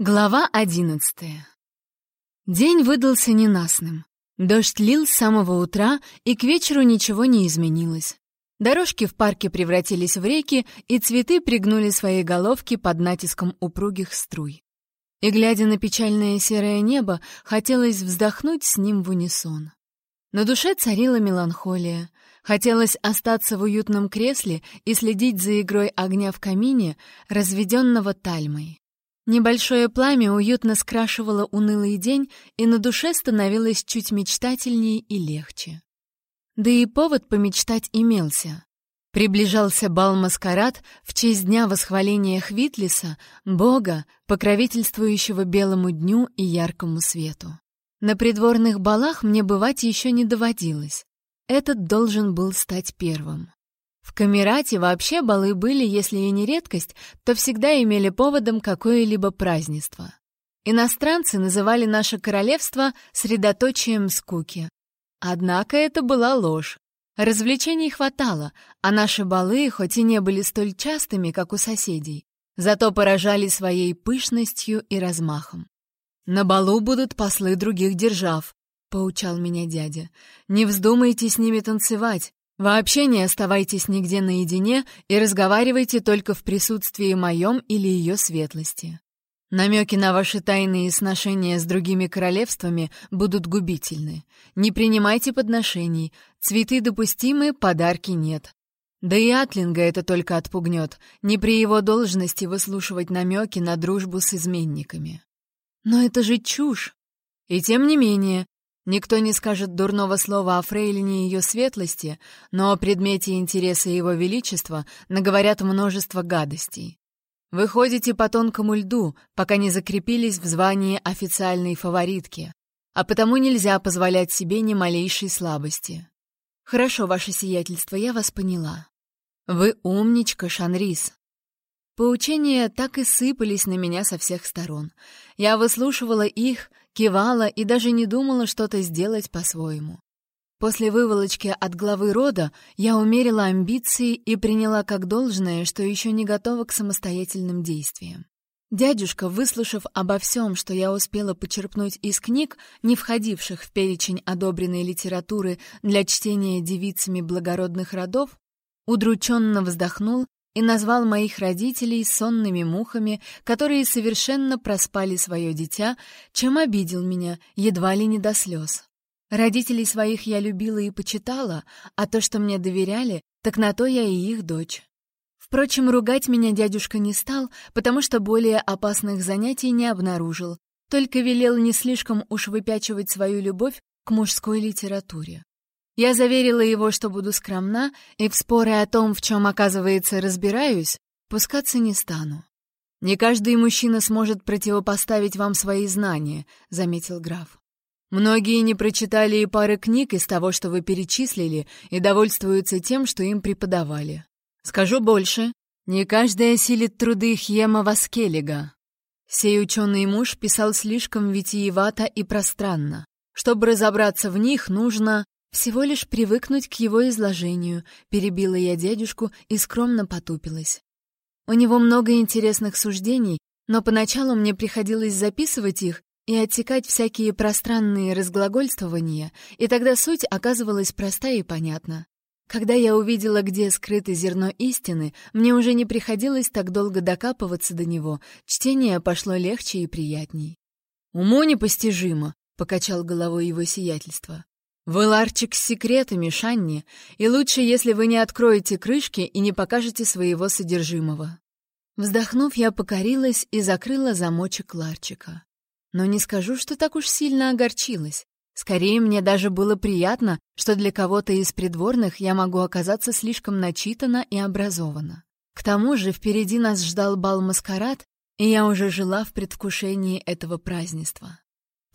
Глава одиннадцатая. День выдался ненастным. Дождь лил с самого утра, и к вечеру ничего не изменилось. Дорожки в парке превратились в реки, и цветы пригнули свои головки под натиском упругих струй. И, глядя на печальное серое небо, хотелось вздохнуть с ним в унисон. На душе царила меланхолия. Хотелось остаться в уютном кресле и следить за игрой огня в камине, разведенного тальмой. Небольшое пламя уютно скрашивало унылый день, и на душе становилось чуть мечтательнее и легче. Да и повод помечтать имелся. Приближался бал-маскарад в честь дня восхваления Хвитлиса, бога, покровительствующего белому дню и яркому свету. На придворных балах мне бывать еще не доводилось. Этот должен был стать первым. В Камерате вообще балы были, если и не редкость, то всегда имели поводом какое-либо празднество. Иностранцы называли наше королевство средоточием скуки. Однако это была ложь. Развлечений хватало, а наши балы, хоть и не были столь частыми, как у соседей, зато поражали своей пышностью и размахом. «На балу будут послы других держав», — поучал меня дядя. «Не вздумайте с ними танцевать, Вообще не оставайтесь нигде наедине и разговаривайте только в присутствии моем или ее светлости. Намеки на ваши тайные сношения с другими королевствами будут губительны. Не принимайте подношений, цветы допустимы, подарки нет. Да и Атлинга это только отпугнет, не при его должности выслушивать намеки на дружбу с изменниками. Но это же чушь! И тем не менее, Никто не скажет дурного слова о фрейлине ее светлости, но о предмете интереса его величества наговорят множество гадостей. Вы ходите по тонкому льду, пока не закрепились в звании официальной фаворитки, а потому нельзя позволять себе ни малейшей слабости. Хорошо, ваше сиятельство, я вас поняла. Вы умничка, Шанрис. Поучения так и сыпались на меня со всех сторон. Я выслушивала их, кивала и даже не думала что-то сделать по-своему. После выволочки от главы рода я умерила амбиции и приняла как должное, что еще не готова к самостоятельным действиям. Дядюшка, выслушав обо всем, что я успела почерпнуть из книг, не входивших в перечень одобренной литературы для чтения девицами благородных родов, удрученно вздохнул и назвал моих родителей сонными мухами, которые совершенно проспали свое дитя, чем обидел меня, едва ли не до слез. Родителей своих я любила и почитала, а то, что мне доверяли, так на то я и их дочь. Впрочем, ругать меня дядюшка не стал, потому что более опасных занятий не обнаружил, только велел не слишком уж выпячивать свою любовь к мужской литературе. Я заверила его, что буду скромна, и в споры о том, в чем, оказывается, разбираюсь, пускаться не стану. «Не каждый мужчина сможет противопоставить вам свои знания», — заметил граф. «Многие не прочитали и пары книг из того, что вы перечислили, и довольствуются тем, что им преподавали. Скажу больше, не каждый осилит труды Хьема Васкелига. Сей ученый муж писал слишком витиевато и пространно. Чтобы разобраться в них, нужно «Всего лишь привыкнуть к его изложению», — перебила я дядюшку и скромно потупилась. У него много интересных суждений, но поначалу мне приходилось записывать их и отсекать всякие пространные разглагольствования, и тогда суть оказывалась проста и понятна. Когда я увидела, где скрыто зерно истины, мне уже не приходилось так долго докапываться до него, чтение пошло легче и приятней. «Уму непостижимо», — покачал головой его сиятельство. «Вы ларчик с секретами, Шанни, и лучше, если вы не откроете крышки и не покажете своего содержимого». Вздохнув, я покорилась и закрыла замочек ларчика. Но не скажу, что так уж сильно огорчилась. Скорее, мне даже было приятно, что для кого-то из придворных я могу оказаться слишком начитана и образована. К тому же впереди нас ждал бал-маскарад, и я уже жила в предвкушении этого празднества.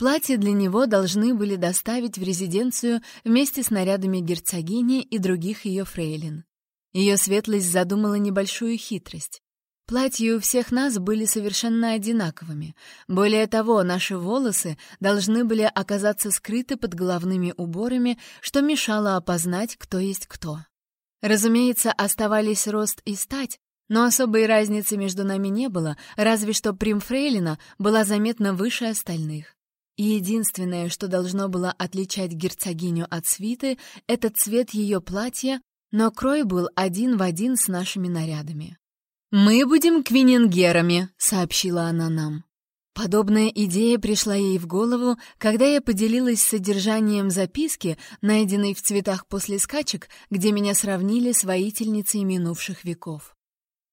Платье для него должны были доставить в резиденцию вместе с нарядами герцогини и других ее фрейлин. Ее светлость задумала небольшую хитрость. Платья у всех нас были совершенно одинаковыми. Более того, наши волосы должны были оказаться скрыты под головными уборами, что мешало опознать, кто есть кто. Разумеется, оставались рост и стать, но особой разницы между нами не было, разве что Примфрейлина была заметно выше остальных. Единственное, что должно было отличать герцогиню от свиты, это цвет ее платья, но крой был один в один с нашими нарядами. «Мы будем квиненгерами», — сообщила она нам. Подобная идея пришла ей в голову, когда я поделилась содержанием записки, найденной в цветах после скачек, где меня сравнили с воительницей минувших веков.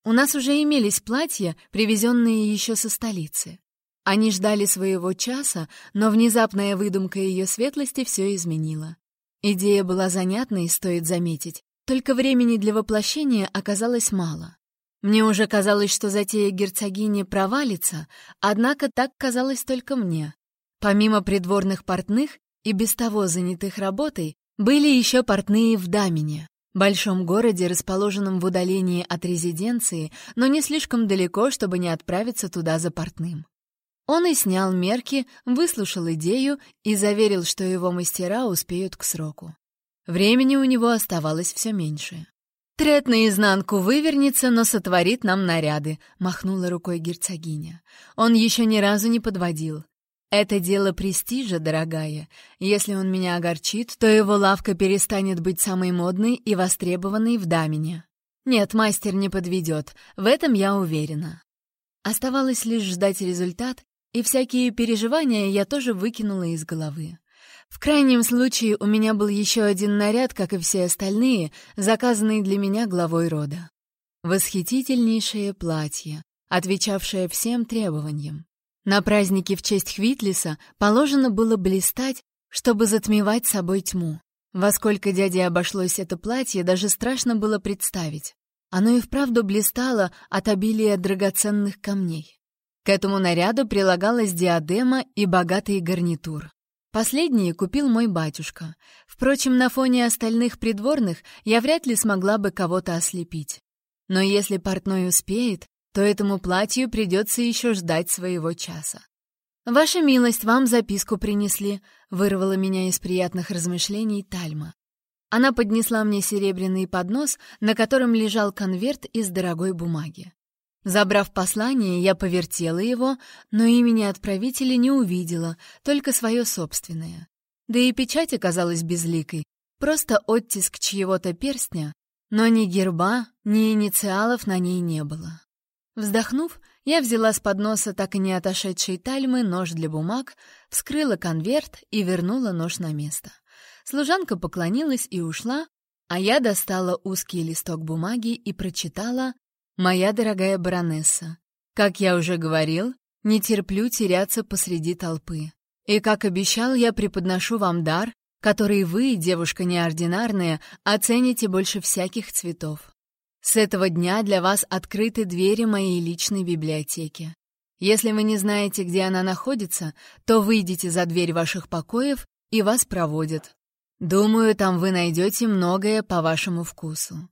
У нас уже имелись платья, привезенные еще со столицы. Они ждали своего часа, но внезапная выдумка ее светлости все изменила. Идея была занятной, стоит заметить, только времени для воплощения оказалось мало. Мне уже казалось, что затея герцогини провалится, однако так казалось только мне. Помимо придворных портных и без того занятых работой, были еще портные в Дамине, большом городе, расположенном в удалении от резиденции, но не слишком далеко, чтобы не отправиться туда за портным. Он и снял мерки, выслушал идею и заверил, что его мастера успеют к сроку. Времени у него оставалось все меньше. «Трет наизнанку вывернется, но сотворит нам наряды», — махнула рукой герцогиня. «Он еще ни разу не подводил. Это дело престижа, дорогая. Если он меня огорчит, то его лавка перестанет быть самой модной и востребованной в Дамине. Нет, мастер не подведет, в этом я уверена». Оставалось лишь ждать результат и всякие переживания я тоже выкинула из головы. В крайнем случае у меня был еще один наряд, как и все остальные, заказанный для меня главой рода. Восхитительнейшее платье, отвечавшее всем требованиям. На празднике в честь Хвитлиса положено было блистать, чтобы затмевать собой тьму. Во сколько дяде обошлось это платье, даже страшно было представить. Оно и вправду блистало от обилия драгоценных камней. К этому наряду прилагалась диадема и богатый гарнитур. Последние купил мой батюшка. Впрочем, на фоне остальных придворных я вряд ли смогла бы кого-то ослепить. Но если портной успеет, то этому платью придется еще ждать своего часа. «Ваша милость, вам записку принесли», — вырвала меня из приятных размышлений Тальма. Она поднесла мне серебряный поднос, на котором лежал конверт из дорогой бумаги. Забрав послание, я повертела его, но имени отправителя не увидела, только свое собственное. Да и печать оказалась безликой, просто оттиск чьего-то перстня, но ни герба, ни инициалов на ней не было. Вздохнув, я взяла с подноса так и не отошедшей тальмы нож для бумаг, вскрыла конверт и вернула нож на место. Служанка поклонилась и ушла, а я достала узкий листок бумаги и прочитала «Моя дорогая баронесса, как я уже говорил, не терплю теряться посреди толпы. И, как обещал, я преподношу вам дар, который вы, девушка неординарная, оцените больше всяких цветов. С этого дня для вас открыты двери моей личной библиотеки. Если вы не знаете, где она находится, то выйдите за дверь ваших покоев и вас проводят. Думаю, там вы найдете многое по вашему вкусу.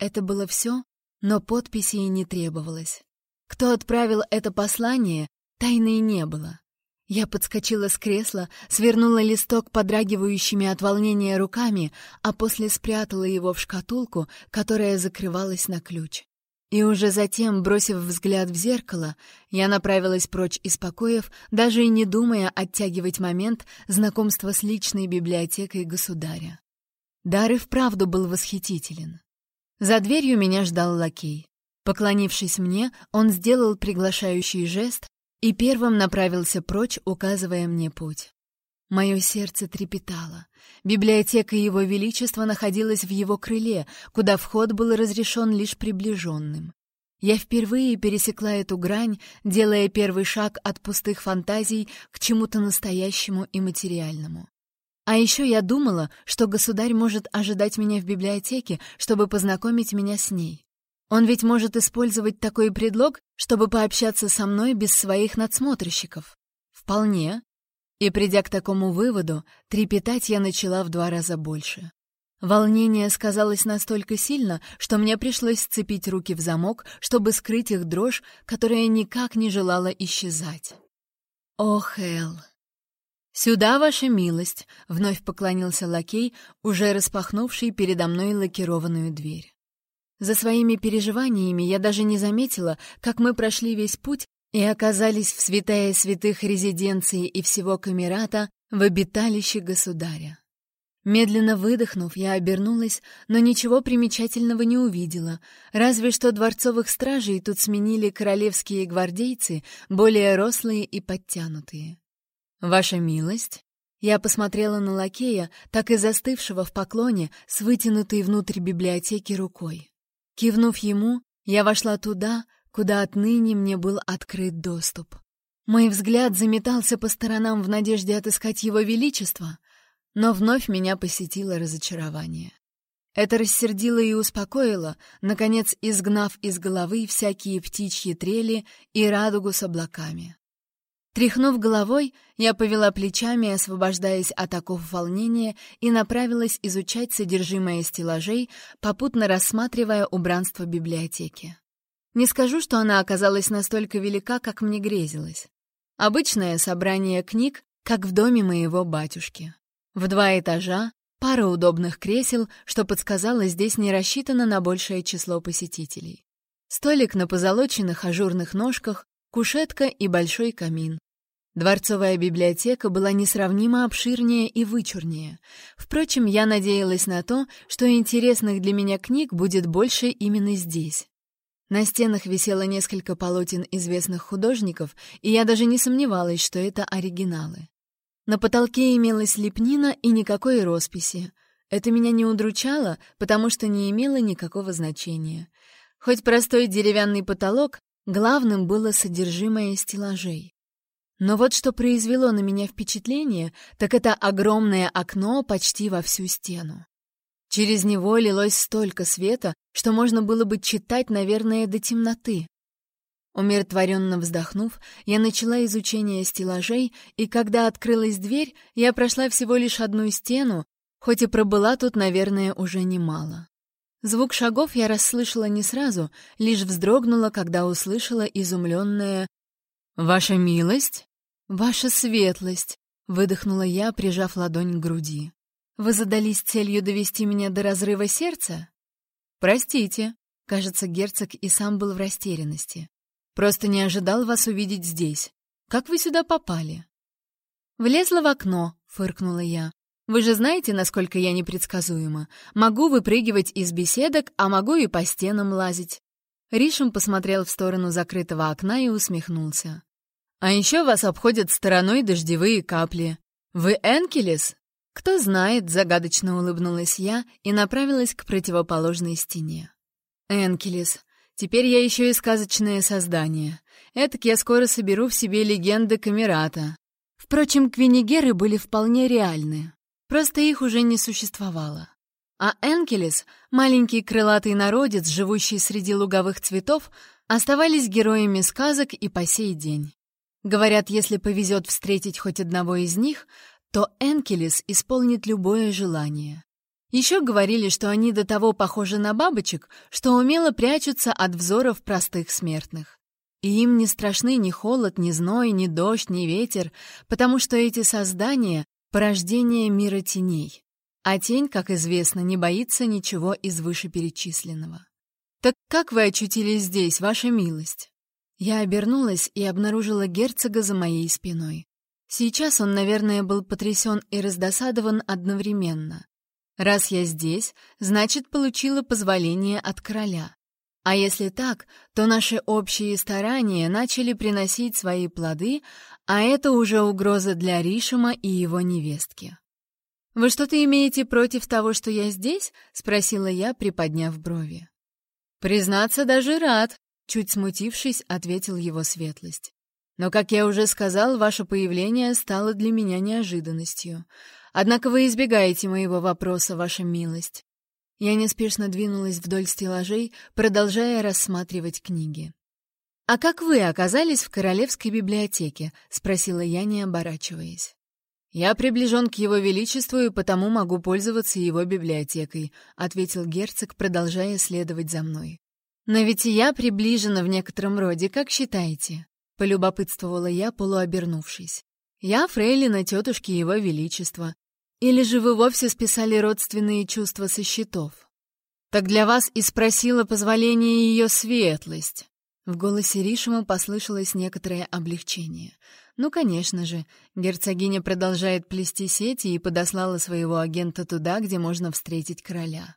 Это было все, но подписи и не требовалось. Кто отправил это послание, тайны не было. Я подскочила с кресла, свернула листок подрагивающими от волнения руками, а после спрятала его в шкатулку, которая закрывалась на ключ. И уже затем, бросив взгляд в зеркало, я направилась прочь из покоев, даже и не думая оттягивать момент знакомства с личной библиотекой государя. Дар и вправду был восхитителен. За дверью меня ждал лакей. Поклонившись мне, он сделал приглашающий жест и первым направился прочь, указывая мне путь. Мое сердце трепетало. Библиотека Его Величества находилась в его крыле, куда вход был разрешен лишь приближенным. Я впервые пересекла эту грань, делая первый шаг от пустых фантазий к чему-то настоящему и материальному. А еще я думала, что государь может ожидать меня в библиотеке, чтобы познакомить меня с ней. Он ведь может использовать такой предлог, чтобы пообщаться со мной без своих надсмотрщиков. Вполне. И придя к такому выводу, трепетать я начала в два раза больше. Волнение сказалось настолько сильно, что мне пришлось сцепить руки в замок, чтобы скрыть их дрожь, которая никак не желала исчезать. Ох, Эл, «Сюда, ваша милость!» — вновь поклонился лакей, уже распахнувший передо мной лакированную дверь. За своими переживаниями я даже не заметила, как мы прошли весь путь и оказались в святая святых резиденции и всего Камерата в обиталище государя. Медленно выдохнув, я обернулась, но ничего примечательного не увидела, разве что дворцовых стражей тут сменили королевские гвардейцы, более рослые и подтянутые. «Ваша милость?» Я посмотрела на лакея, так и застывшего в поклоне, с вытянутой внутрь библиотеки рукой. Кивнув ему, я вошла туда, куда отныне мне был открыт доступ. Мой взгляд заметался по сторонам в надежде отыскать его величество, но вновь меня посетило разочарование. Это рассердило и успокоило, наконец изгнав из головы всякие птичьи трели и радугу с облаками. Тряхнув головой, я повела плечами, освобождаясь от оков волнения, и направилась изучать содержимое стеллажей, попутно рассматривая убранство библиотеки. Не скажу, что она оказалась настолько велика, как мне грезилось. Обычное собрание книг, как в доме моего батюшки. В два этажа, пара удобных кресел, что подсказало, здесь не рассчитано на большее число посетителей. Столик на позолоченных ажурных ножках, кушетка и большой камин. Дворцовая библиотека была несравнимо обширнее и вычурнее. Впрочем, я надеялась на то, что интересных для меня книг будет больше именно здесь. На стенах висело несколько полотен известных художников, и я даже не сомневалась, что это оригиналы. На потолке имелась лепнина и никакой росписи. Это меня не удручало, потому что не имело никакого значения. Хоть простой деревянный потолок, главным было содержимое стеллажей. Но вот что произвело на меня впечатление, так это огромное окно почти во всю стену. Через него лилось столько света, что можно было бы читать, наверное, до темноты. Умиротворенно вздохнув, я начала изучение стеллажей, и когда открылась дверь, я прошла всего лишь одну стену, хоть и пробыла тут, наверное, уже немало. Звук шагов я расслышала не сразу, лишь вздрогнула, когда услышала изумленное «Ваша милость?» «Ваша светлость!» — выдохнула я, прижав ладонь к груди. «Вы задались целью довести меня до разрыва сердца?» «Простите», — кажется, герцог и сам был в растерянности. Просто не ожидал вас увидеть здесь. Как вы сюда попали?» «Влезла в окно», — фыркнула я. «Вы же знаете, насколько я непредсказуема. Могу выпрыгивать из беседок, а могу и по стенам лазить». Ришем посмотрел в сторону закрытого окна и усмехнулся. «А еще вас обходят стороной дождевые капли. Вы Энкелес?» «Кто знает», — загадочно улыбнулась я и направилась к противоположной стене. «Энкелес. Теперь я еще и сказочное создание. Этак я скоро соберу в себе легенды Камерата. Впрочем, квинигеры были вполне реальны. Просто их уже не существовало. А Энкелес, маленький крылатый народец, живущий среди луговых цветов, оставались героями сказок и по сей день. Говорят, если повезет встретить хоть одного из них, то Энкелес исполнит любое желание. Еще говорили, что они до того похожи на бабочек, что умело прячутся от взоров простых смертных. И им не страшны ни холод, ни зной, ни дождь, ни ветер, потому что эти создания — порождение мира теней. А тень, как известно, не боится ничего из вышеперечисленного. «Так как вы очутились здесь, ваша милость?» Я обернулась и обнаружила герцога за моей спиной. Сейчас он, наверное, был потрясен и раздосадован одновременно. Раз я здесь, значит, получила позволение от короля. А если так, то наши общие старания начали приносить свои плоды, а это уже угроза для Ришима и его невестки. «Вы что-то имеете против того, что я здесь?» — спросила я, приподняв брови. «Признаться, даже рад», — чуть смутившись, ответил его светлость. «Но, как я уже сказал, ваше появление стало для меня неожиданностью. Однако вы избегаете моего вопроса, ваша милость. Я неспешно двинулась вдоль стеллажей, продолжая рассматривать книги. «А как вы оказались в Королевской библиотеке?» — спросила я, не оборачиваясь. «Я приближен к его величеству и потому могу пользоваться его библиотекой», — ответил герцог, продолжая следовать за мной. «Но ведь и я приближена в некотором роде, как считаете?» — полюбопытствовала я, полуобернувшись. «Я фрейлина тетушки его величества, или же вы вовсе списали родственные чувства со счетов? Так для вас и спросила позволение ее светлость. В голосе Ришима послышалось некоторое облегчение. Ну, конечно же, герцогиня продолжает плести сети и подослала своего агента туда, где можно встретить короля.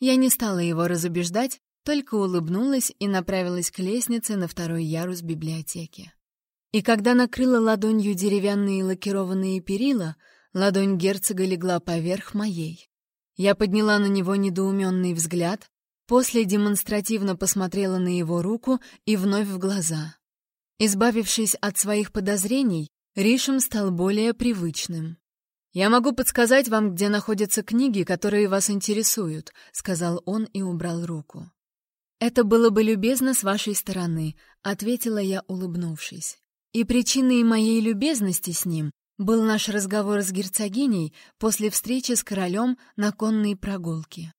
Я не стала его разубеждать, только улыбнулась и направилась к лестнице на второй ярус библиотеки. И когда накрыла ладонью деревянные лакированные перила, ладонь герцога легла поверх моей. Я подняла на него недоуменный взгляд, после демонстративно посмотрела на его руку и вновь в глаза. Избавившись от своих подозрений, Ришем стал более привычным. «Я могу подсказать вам, где находятся книги, которые вас интересуют», — сказал он и убрал руку. «Это было бы любезно с вашей стороны», — ответила я, улыбнувшись. «И причиной моей любезности с ним был наш разговор с герцогиней после встречи с королем на конной прогулке.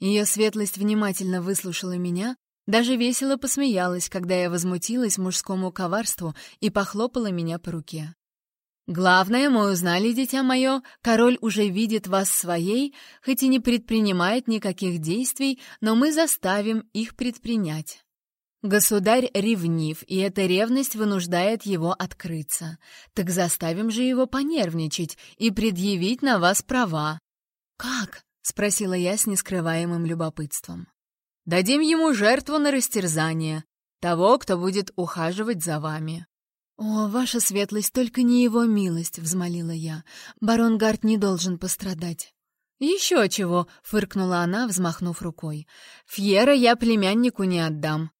Ее светлость внимательно выслушала меня, даже весело посмеялась, когда я возмутилась мужскому коварству и похлопала меня по руке. «Главное, мы узнали, дитя мое, король уже видит вас своей, хоть и не предпринимает никаких действий, но мы заставим их предпринять. Государь ревнив, и эта ревность вынуждает его открыться. Так заставим же его понервничать и предъявить на вас права». «Как?» — спросила я с нескрываемым любопытством. Дадим ему жертву на растерзание, того, кто будет ухаживать за вами». «О, ваша светлость, только не его милость», — взмолила я. «Барон Гарт не должен пострадать». «Еще чего», — фыркнула она, взмахнув рукой. «Фьера я племяннику не отдам.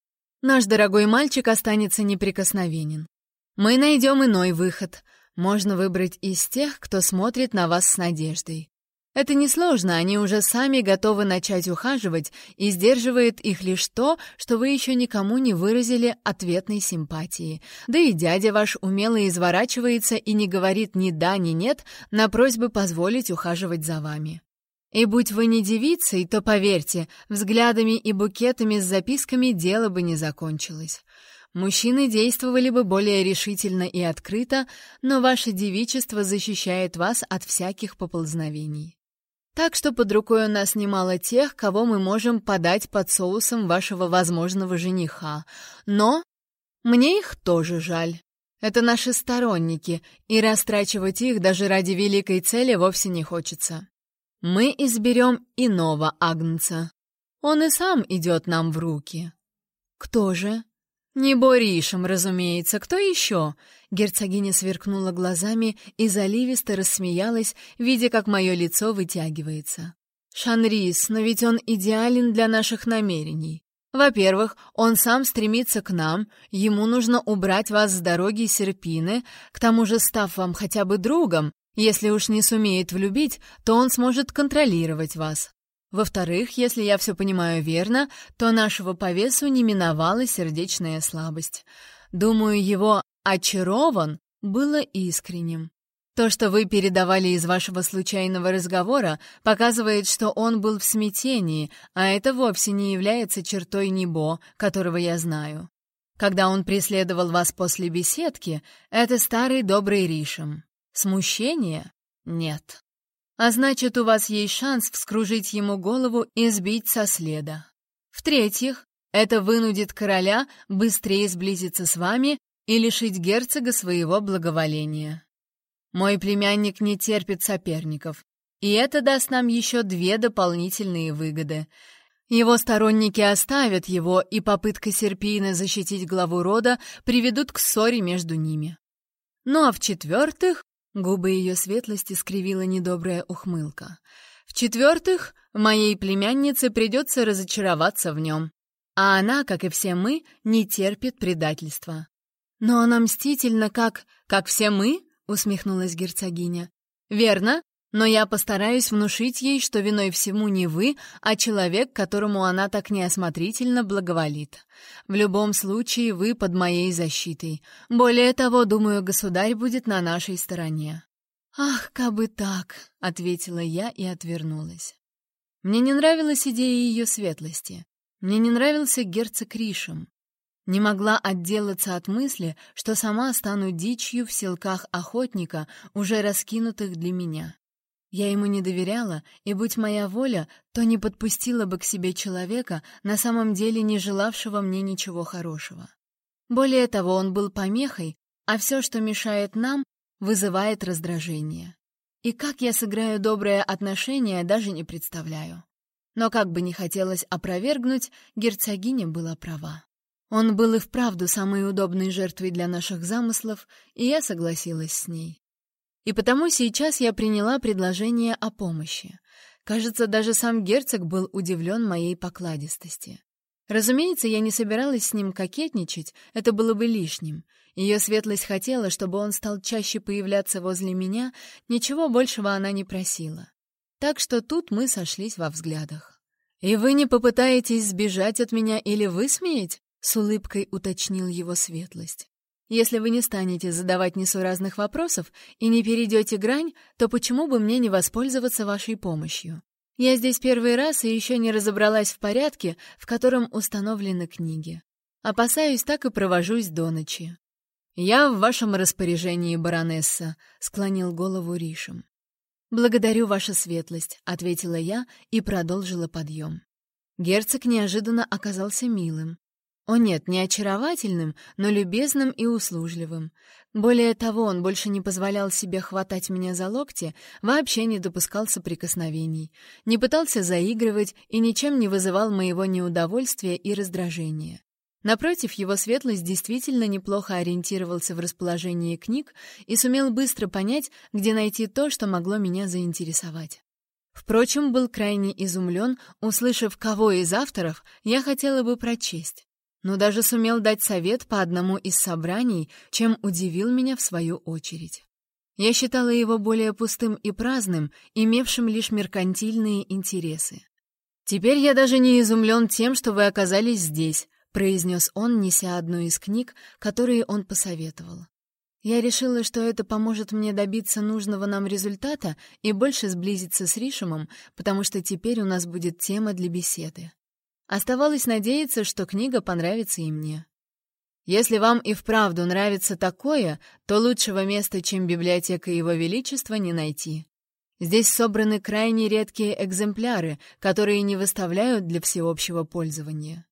Наш дорогой мальчик останется неприкосновенен. Мы найдем иной выход. Можно выбрать из тех, кто смотрит на вас с надеждой. Это несложно, они уже сами готовы начать ухаживать, и сдерживает их лишь то, что вы еще никому не выразили ответной симпатии. Да и дядя ваш умело изворачивается и не говорит ни да, ни нет на просьбы позволить ухаживать за вами. И будь вы не девицей, то, поверьте, взглядами и букетами с записками дело бы не закончилось. Мужчины действовали бы более решительно и открыто, но ваше девичество защищает вас от всяких поползновений. Так что под рукой у нас немало тех, кого мы можем подать под соусом вашего возможного жениха. Но мне их тоже жаль. Это наши сторонники, и растрачивать их даже ради великой цели вовсе не хочется. Мы изберем иного агнца. Он и сам идет нам в руки. Кто же? «Не Боришем, разумеется. Кто еще?» Герцогиня сверкнула глазами и заливисто рассмеялась, видя, как мое лицо вытягивается. «Шанрис, но ведь он идеален для наших намерений. Во-первых, он сам стремится к нам, ему нужно убрать вас с дороги Серпины, к тому же, став вам хотя бы другом, если уж не сумеет влюбить, то он сможет контролировать вас. Во-вторых, если я все понимаю верно, то нашего повесу не миновала сердечная слабость. Думаю, его «очарован» было искренним. То, что вы передавали из вашего случайного разговора, показывает, что он был в смятении, а это вовсе не является чертой Небо, которого я знаю. Когда он преследовал вас после беседки, это старый добрый Ришем. Смущение? Нет. А значит, у вас есть шанс вскружить ему голову и сбить со следа. В-третьих, это вынудит короля быстрее сблизиться с вами и лишить герцога своего благоволения. Мой племянник не терпит соперников, и это даст нам еще две дополнительные выгоды. Его сторонники оставят его, и попытка Серпины защитить главу рода приведут к ссоре между ними. Ну а в-четвертых, Губы ее светлости скривила недобрая ухмылка. В-четвертых, моей племяннице придется разочароваться в нем. А она, как и все мы, не терпит предательства. Но она мстительна, как... как все мы? усмехнулась герцогиня. Верно, но я постараюсь внушить ей, что виной всему не вы, а человек, которому она так неосмотрительно благоволит. В любом случае вы под моей защитой. Более того, думаю, государь будет на нашей стороне». «Ах, кабы так!» — ответила я и отвернулась. Мне не нравилась идея ее светлости. Мне не нравился герцог Ришем. Не могла отделаться от мысли, что сама стану дичью в селках охотника, уже раскинутых для меня. Я ему не доверяла, и, будь моя воля, то не подпустила бы к себе человека, на самом деле не желавшего мне ничего хорошего. Более того, он был помехой, а все, что мешает нам, вызывает раздражение. И как я сыграю доброе отношение, даже не представляю. Но как бы не хотелось опровергнуть, герцогиня была права. Он был и вправду самой удобной жертвой для наших замыслов, и я согласилась с ней. И потому сейчас я приняла предложение о помощи. Кажется, даже сам герцог был удивлен моей покладистости. Разумеется, я не собиралась с ним кокетничать, это было бы лишним. Ее светлость хотела, чтобы он стал чаще появляться возле меня, ничего большего она не просила. Так что тут мы сошлись во взглядах. «И вы не попытаетесь сбежать от меня или высмеять?» — с улыбкой уточнил его светлость. «Если вы не станете задавать несуразных вопросов и не перейдете грань, то почему бы мне не воспользоваться вашей помощью? Я здесь первый раз и еще не разобралась в порядке, в котором установлены книги. Опасаюсь, так и провожусь до ночи. «Я в вашем распоряжении, баронесса», — склонил голову Ришем. «Благодарю, ваша светлость», — ответила я и продолжила подъем. Герцог неожиданно оказался милым. О нет, не очаровательным, но любезным и услужливым. Более того, он больше не позволял себе хватать меня за локти, вообще не допускал соприкосновений, не пытался заигрывать и ничем не вызывал моего неудовольствия и раздражения. Напротив, его светлость действительно неплохо ориентировался в расположении книг и сумел быстро понять, где найти то, что могло меня заинтересовать. Впрочем, был крайне изумлен, услышав, кого из авторов я хотела бы прочесть но даже сумел дать совет по одному из собраний, чем удивил меня в свою очередь. Я считала его более пустым и праздным, имевшим лишь меркантильные интересы. «Теперь я даже не изумлен тем, что вы оказались здесь», — произнес он, неся одну из книг, которые он посоветовал. Я решила, что это поможет мне добиться нужного нам результата и больше сблизиться с Ришемом, потому что теперь у нас будет тема для беседы. Оставалось надеяться, что книга понравится и мне. Если вам и вправду нравится такое, то лучшего места, чем библиотека Его Величества, не найти. Здесь собраны крайне редкие экземпляры, которые не выставляют для всеобщего пользования.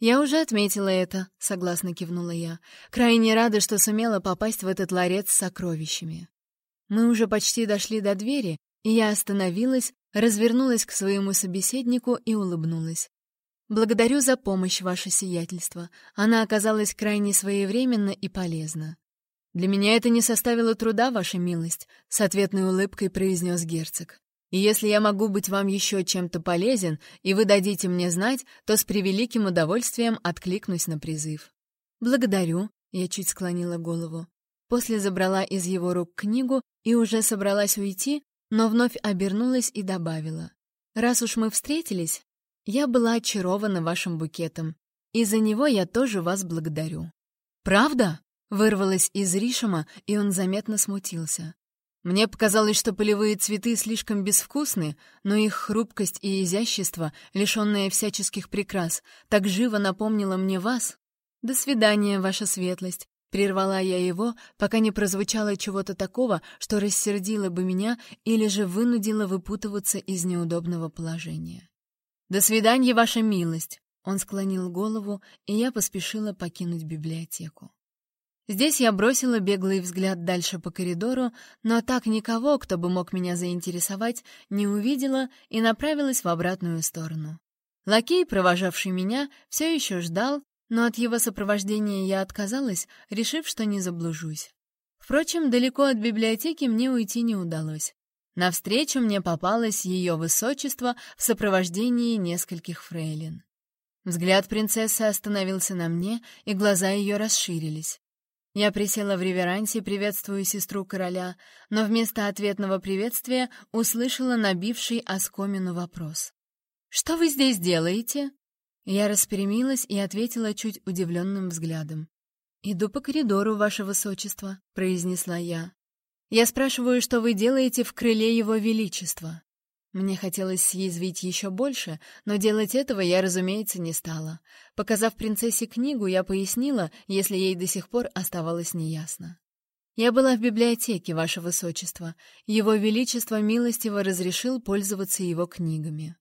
«Я уже отметила это», — согласно кивнула я. «Крайне рада, что сумела попасть в этот ларец с сокровищами». Мы уже почти дошли до двери, и я остановилась, развернулась к своему собеседнику и улыбнулась. Благодарю за помощь, ваше сиятельство. Она оказалась крайне своевременна и полезна. Для меня это не составило труда, ваша милость, с ответной улыбкой произнес герцог. И если я могу быть вам еще чем-то полезен, и вы дадите мне знать, то с превеликим удовольствием откликнусь на призыв. Благодарю, я чуть склонила голову. После забрала из его рук книгу и уже собралась уйти, но вновь обернулась и добавила. «Раз уж мы встретились, я была очарована вашим букетом, и за него я тоже вас благодарю. Правда? Вырвалось из Ришима, и он заметно смутился. Мне показалось, что полевые цветы слишком безвкусны, но их хрупкость и изящество, лишенные всяческих прикрас, так живо напомнило мне вас. До свидания, ваша светлость. Прервала я его, пока не прозвучало чего-то такого, что рассердило бы меня или же вынудило выпутываться из неудобного положения. «До свидания, ваша милость!» Он склонил голову, и я поспешила покинуть библиотеку. Здесь я бросила беглый взгляд дальше по коридору, но так никого, кто бы мог меня заинтересовать, не увидела и направилась в обратную сторону. Лакей, провожавший меня, все еще ждал, но от его сопровождения я отказалась, решив, что не заблужусь. Впрочем, далеко от библиотеки мне уйти не удалось. Навстречу мне попалось ее высочество в сопровождении нескольких фрейлин. Взгляд принцессы остановился на мне, и глаза ее расширились. Я присела в реверансе, приветствуя сестру короля, но вместо ответного приветствия услышала набивший оскомину вопрос. «Что вы здесь делаете?» Я распрямилась и ответила чуть удивленным взглядом. «Иду по коридору, ваше высочество», — произнесла я. Я спрашиваю, что вы делаете в крыле его величества. Мне хотелось съязвить еще больше, но делать этого я, разумеется, не стала. Показав принцессе книгу, я пояснила, если ей до сих пор оставалось неясно. «Я была в библиотеке, Ваше Высочество. Его Величество милостиво разрешил пользоваться его книгами».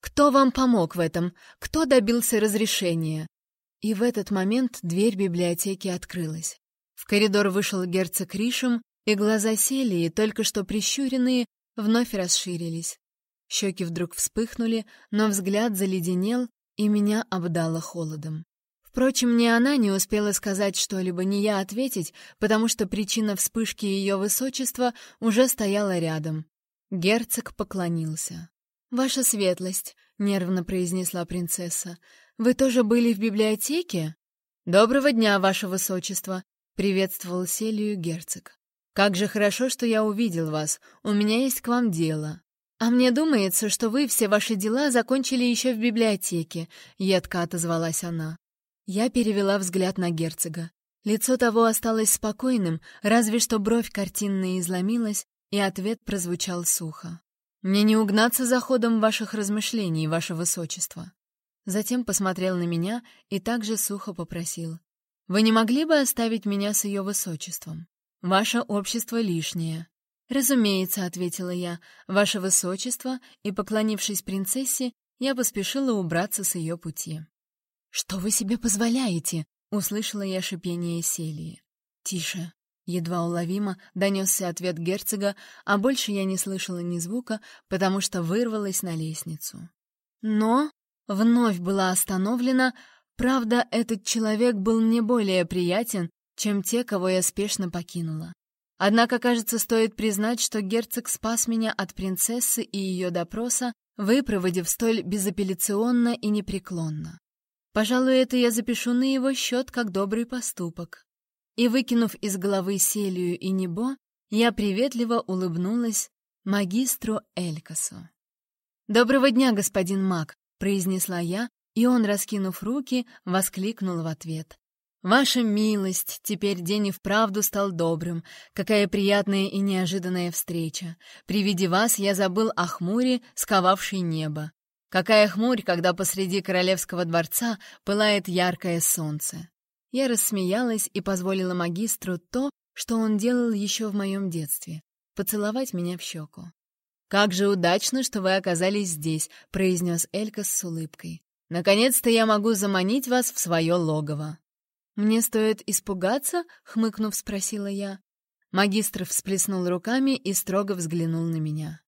«Кто вам помог в этом? Кто добился разрешения?» И в этот момент дверь библиотеки открылась. В коридор вышел герцог Ришем, и глаза Селии, только что прищуренные, вновь расширились. Щеки вдруг вспыхнули, но взгляд заледенел, и меня обдало холодом. Впрочем, ни она не успела сказать что-либо, ни я ответить, потому что причина вспышки ее высочества уже стояла рядом. Герцог поклонился. «Ваша светлость», — нервно произнесла принцесса, — «вы тоже были в библиотеке?» «Доброго дня, ваше высочество», — приветствовал Селию герцог. «Как же хорошо, что я увидел вас. У меня есть к вам дело». «А мне думается, что вы все ваши дела закончили еще в библиотеке», — едко отозвалась она. Я перевела взгляд на герцога. Лицо того осталось спокойным, разве что бровь картинно изломилась, и ответ прозвучал сухо. «Мне не угнаться за ходом ваших размышлений, ваше высочество». Затем посмотрел на меня и также сухо попросил. «Вы не могли бы оставить меня с ее высочеством? Ваше общество лишнее». «Разумеется», — ответила я, — «ваше высочество», и, поклонившись принцессе, я поспешила убраться с ее пути. «Что вы себе позволяете?» — услышала я шипение Селии. «Тише», Едва уловимо донесся ответ герцога, а больше я не слышала ни звука, потому что вырвалась на лестницу. Но вновь была остановлена, правда, этот человек был мне более приятен, чем те, кого я спешно покинула. Однако, кажется, стоит признать, что герцог спас меня от принцессы и ее допроса, выпроводив столь безапелляционно и непреклонно. Пожалуй, это я запишу на его счет как добрый поступок и, выкинув из головы Селию и Небо, я приветливо улыбнулась магистру Элькасу. «Доброго дня, господин маг!» — произнесла я, и он, раскинув руки, воскликнул в ответ. «Ваша милость, теперь день и вправду стал добрым. Какая приятная и неожиданная встреча. При виде вас я забыл о хмуре, сковавшей небо. Какая хмурь, когда посреди королевского дворца пылает яркое солнце. Я рассмеялась и позволила магистру то, что он делал еще в моем детстве — поцеловать меня в щеку. «Как же удачно, что вы оказались здесь», — произнес Элькас с улыбкой. «Наконец-то я могу заманить вас в свое логово». «Мне стоит испугаться?» — хмыкнув, спросила я. Магистр всплеснул руками и строго взглянул на меня.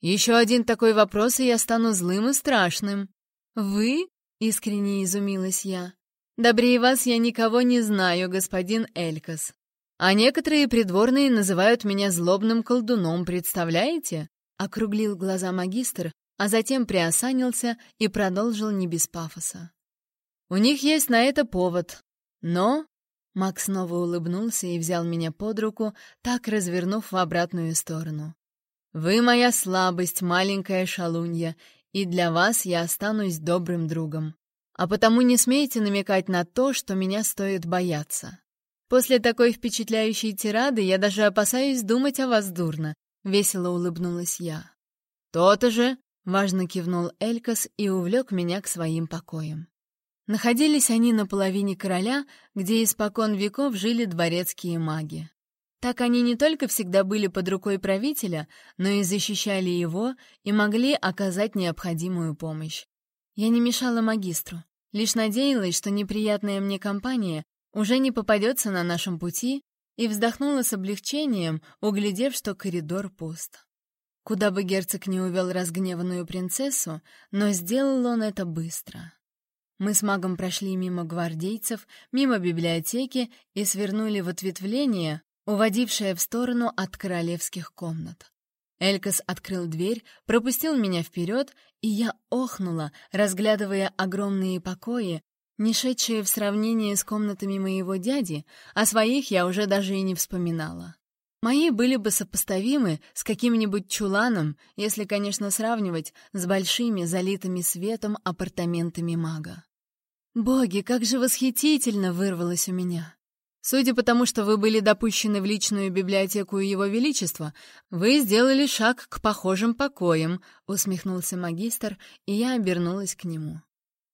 «Еще один такой вопрос, и я стану злым и страшным». «Вы?» — искренне изумилась я. Добрее вас я никого не знаю, господин Элькас. А некоторые придворные называют меня злобным колдуном, представляете?» Округлил глаза магистр, а затем приосанился и продолжил не без пафоса. «У них есть на это повод. Но...» Макс снова улыбнулся и взял меня под руку, так развернув в обратную сторону. «Вы моя слабость, маленькая шалунья, и для вас я останусь добрым другом а потому не смейте намекать на то, что меня стоит бояться. После такой впечатляющей тирады я даже опасаюсь думать о вас дурно», — весело улыбнулась я. «То-то же!» — важно кивнул Элькас и увлек меня к своим покоям. Находились они на половине короля, где испокон веков жили дворецкие маги. Так они не только всегда были под рукой правителя, но и защищали его и могли оказать необходимую помощь. Я не мешала магистру. Лишь надеялась, что неприятная мне компания уже не попадется на нашем пути, и вздохнула с облегчением, углядев, что коридор пуст. Куда бы герцог не увел разгневанную принцессу, но сделал он это быстро. Мы с магом прошли мимо гвардейцев, мимо библиотеки и свернули в ответвление, уводившее в сторону от королевских комнат. Элькас открыл дверь, пропустил меня вперед, и я охнула, разглядывая огромные покои, не шедшие в сравнение с комнатами моего дяди, а своих я уже даже и не вспоминала. Мои были бы сопоставимы с каким-нибудь чуланом, если, конечно, сравнивать с большими, залитыми светом апартаментами мага. «Боги, как же восхитительно!» — вырвалось у меня. Судя по тому, что вы были допущены в личную библиотеку Его Величества, вы сделали шаг к похожим покоям», — усмехнулся магистр, и я обернулась к нему.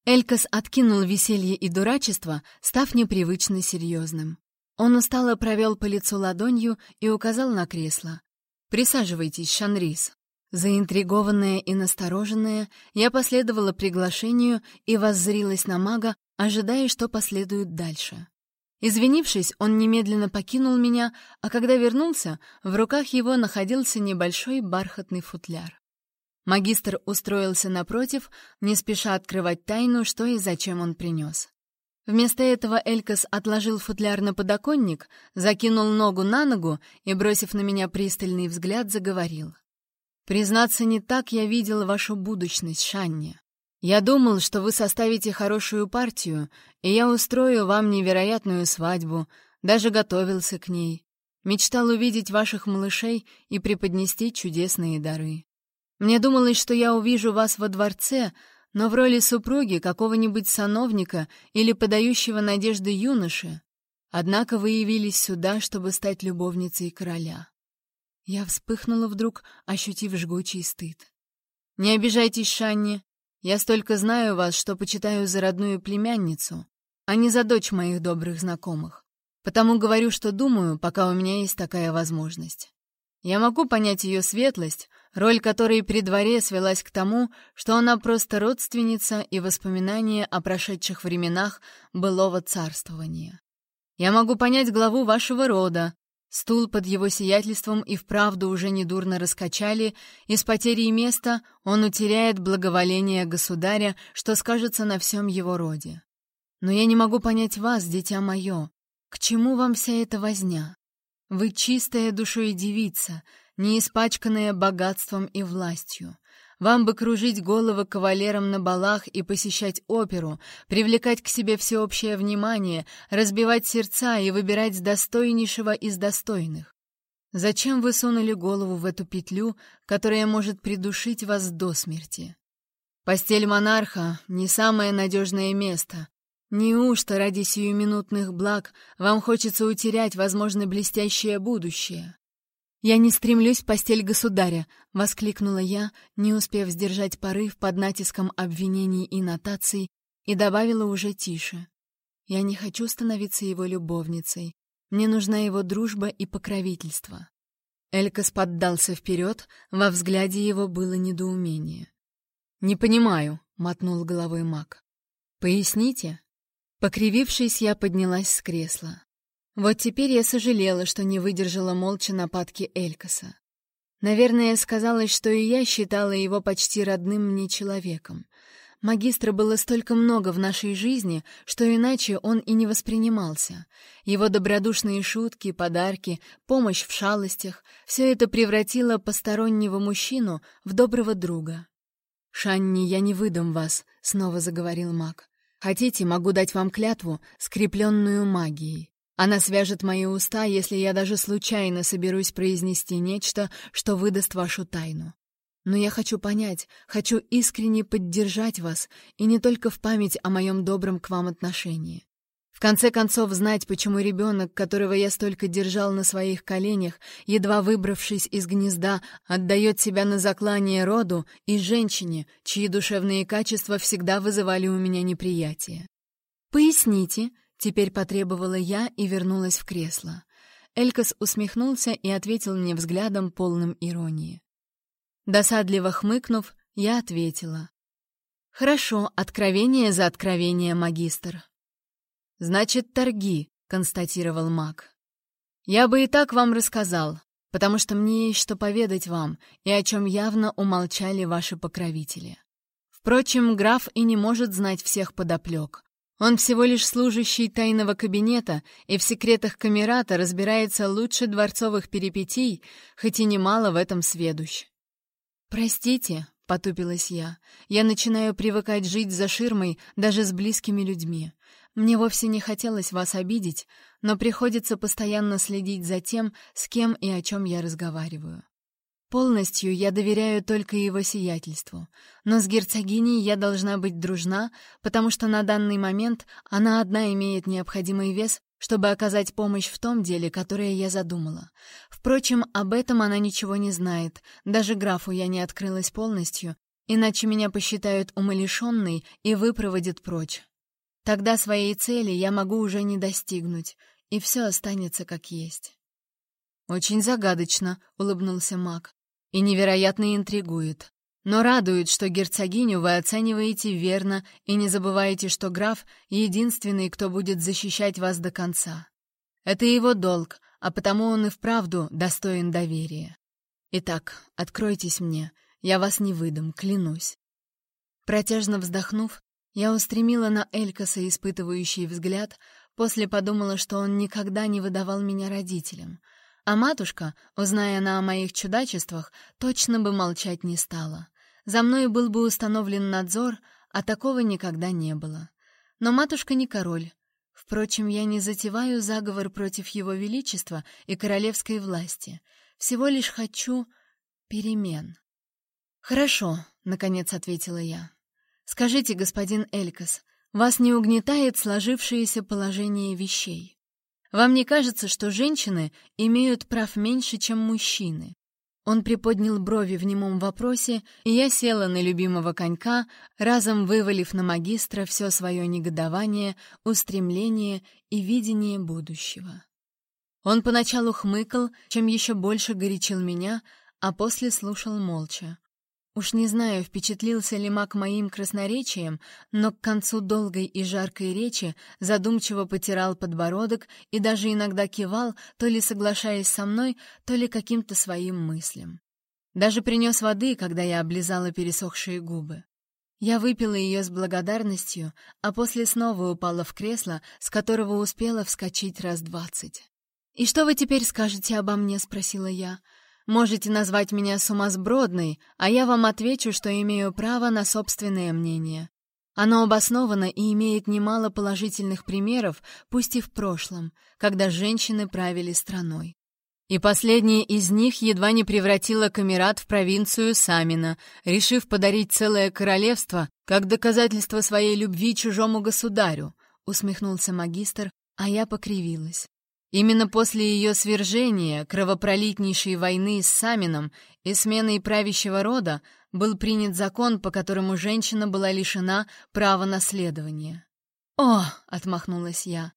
Элькас откинул веселье и дурачество, став непривычно серьезным. Он устало провел по лицу ладонью и указал на кресло. «Присаживайтесь, Шанрис». Заинтригованная и настороженная, я последовала приглашению и воззрилась на мага, ожидая, что последует дальше. Извинившись, он немедленно покинул меня, а когда вернулся, в руках его находился небольшой бархатный футляр. Магистр устроился напротив, не спеша открывать тайну, что и зачем он принес. Вместо этого Элькас отложил футляр на подоконник, закинул ногу на ногу и, бросив на меня пристальный взгляд, заговорил. «Признаться, не так я видел вашу будущность, Шанни. Я думал, что вы составите хорошую партию, и я устрою вам невероятную свадьбу, даже готовился к ней. Мечтал увидеть ваших малышей и преподнести чудесные дары. Мне думалось, что я увижу вас во дворце, но в роли супруги какого-нибудь сановника или подающего надежды юноши. Однако вы явились сюда, чтобы стать любовницей короля. Я вспыхнула вдруг, ощутив жгучий стыд. «Не обижайтесь, Шанни. Я столько знаю вас, что почитаю за родную племянницу, а не за дочь моих добрых знакомых. Потому говорю, что думаю, пока у меня есть такая возможность. Я могу понять ее светлость, роль которой при дворе свелась к тому, что она просто родственница и воспоминания о прошедших временах былого царствования. Я могу понять главу вашего рода. Стул под его сиятельством и вправду уже недурно раскачали, и с потерей места он утеряет благоволение государя, что скажется на всем его роде. Но я не могу понять вас, дитя мое. К чему вам вся эта возня? Вы чистая душой девица, не испачканная богатством и властью. Вам бы кружить головы кавалерам на балах и посещать оперу, привлекать к себе всеобщее внимание, разбивать сердца и выбирать достойнейшего из достойных. Зачем вы сунули голову в эту петлю, которая может придушить вас до смерти? Постель монарха — не самое надежное место, Неужто ради сиюминутных благ вам хочется утерять, возможно, блестящее будущее? «Я не стремлюсь в постель государя», — воскликнула я, не успев сдержать порыв под натиском обвинений и нотаций, и добавила уже тише. «Я не хочу становиться его любовницей. Мне нужна его дружба и покровительство». Элькас поддался вперед, во взгляде его было недоумение. «Не понимаю», — мотнул головой маг. «Поясните?» Покривившись, я поднялась с кресла. Вот теперь я сожалела, что не выдержала молча нападки Элькаса. Наверное, сказалось, что и я считала его почти родным мне человеком. Магистра было столько много в нашей жизни, что иначе он и не воспринимался. Его добродушные шутки, подарки, помощь в шалостях — все это превратило постороннего мужчину в доброго друга. «Шанни, я не выдам вас», — снова заговорил маг. Хотите, могу дать вам клятву, скрепленную магией. Она свяжет мои уста, если я даже случайно соберусь произнести нечто, что выдаст вашу тайну. Но я хочу понять, хочу искренне поддержать вас, и не только в память о моем добром к вам отношении. В конце концов, знать, почему ребенок, которого я столько держал на своих коленях, едва выбравшись из гнезда, отдает себя на заклание роду и женщине, чьи душевные качества всегда вызывали у меня неприятие. «Поясните», — теперь потребовала я и вернулась в кресло. Элькас усмехнулся и ответил мне взглядом, полным иронии. Досадливо хмыкнув, я ответила. «Хорошо, откровение за откровение, магистр. «Значит, торги», — констатировал маг. «Я бы и так вам рассказал, потому что мне есть что поведать вам, и о чем явно умолчали ваши покровители. Впрочем, граф и не может знать всех подоплек. Он всего лишь служащий тайного кабинета и в секретах камерата разбирается лучше дворцовых перипетий, хоть и немало в этом сведущ. «Простите», — потупилась я, — «я начинаю привыкать жить за ширмой даже с близкими людьми. Мне вовсе не хотелось вас обидеть, но приходится постоянно следить за тем, с кем и о чем я разговариваю. Полностью я доверяю только его сиятельству, но с герцогиней я должна быть дружна, потому что на данный момент она одна имеет необходимый вес, чтобы оказать помощь в том деле, которое я задумала. Впрочем, об этом она ничего не знает, даже графу я не открылась полностью, иначе меня посчитают умалишенной и выпроводят прочь. Тогда своей цели я могу уже не достигнуть, и все останется как есть. «Очень загадочно», — улыбнулся маг, — «и невероятно интригует. Но радует, что герцогиню вы оцениваете верно и не забываете, что граф — единственный, кто будет защищать вас до конца. Это его долг, а потому он и вправду достоин доверия. Итак, откройтесь мне, я вас не выдам, клянусь». Протяжно вздохнув, я устремила на Элькаса испытывающий взгляд, после подумала, что он никогда не выдавал меня родителям, а матушка, узная она о моих чудачествах, точно бы молчать не стала. За мной был бы установлен надзор, а такого никогда не было. Но матушка не король. Впрочем, я не затеваю заговор против его величества и королевской власти. Всего лишь хочу перемен. «Хорошо», — наконец ответила я. «Скажите, господин Элькас, вас не угнетает сложившееся положение вещей? Вам не кажется, что женщины имеют прав меньше, чем мужчины? Он приподнял брови в немом вопросе, и я села на любимого конька, разом вывалив на магистра все свое негодование, устремление и видение будущего. Он поначалу хмыкал, чем еще больше горячил меня, а после слушал молча. Уж не знаю, впечатлился ли маг моим красноречием, но к концу долгой и жаркой речи задумчиво потирал подбородок и даже иногда кивал, то ли соглашаясь со мной, то ли каким-то своим мыслям. Даже принес воды, когда я облизала пересохшие губы. Я выпила ее с благодарностью, а после снова упала в кресло, с которого успела вскочить раз двадцать. «И что вы теперь скажете обо мне?» — спросила я. Можете назвать меня сумасбродной, а я вам отвечу, что имею право на собственное мнение. Оно обосновано и имеет немало положительных примеров, пусть и в прошлом, когда женщины правили страной. И последняя из них едва не превратила Камерат в провинцию Самина, решив подарить целое королевство как доказательство своей любви чужому государю, усмехнулся магистр, а я покривилась. Именно после ее свержения, кровопролитнейшей войны с Самином и сменой правящего рода был принят закон, по которому женщина была лишена права наследования. «О!» — отмахнулась я.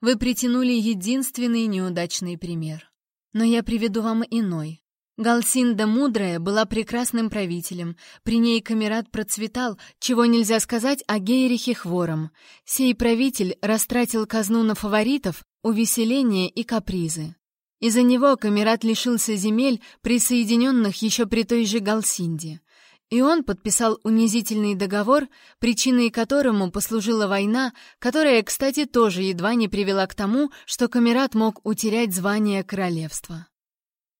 «Вы притянули единственный неудачный пример. Но я приведу вам иной. Галсинда Мудрая была прекрасным правителем, при ней Камерат процветал, чего нельзя сказать о Гейрихе Хвором. Сей правитель растратил казну на фаворитов, увеселения и капризы. Из-за него Камерат лишился земель, присоединенных еще при той же Галсинде. И он подписал унизительный договор, причиной которому послужила война, которая, кстати, тоже едва не привела к тому, что Камерат мог утерять звание королевства.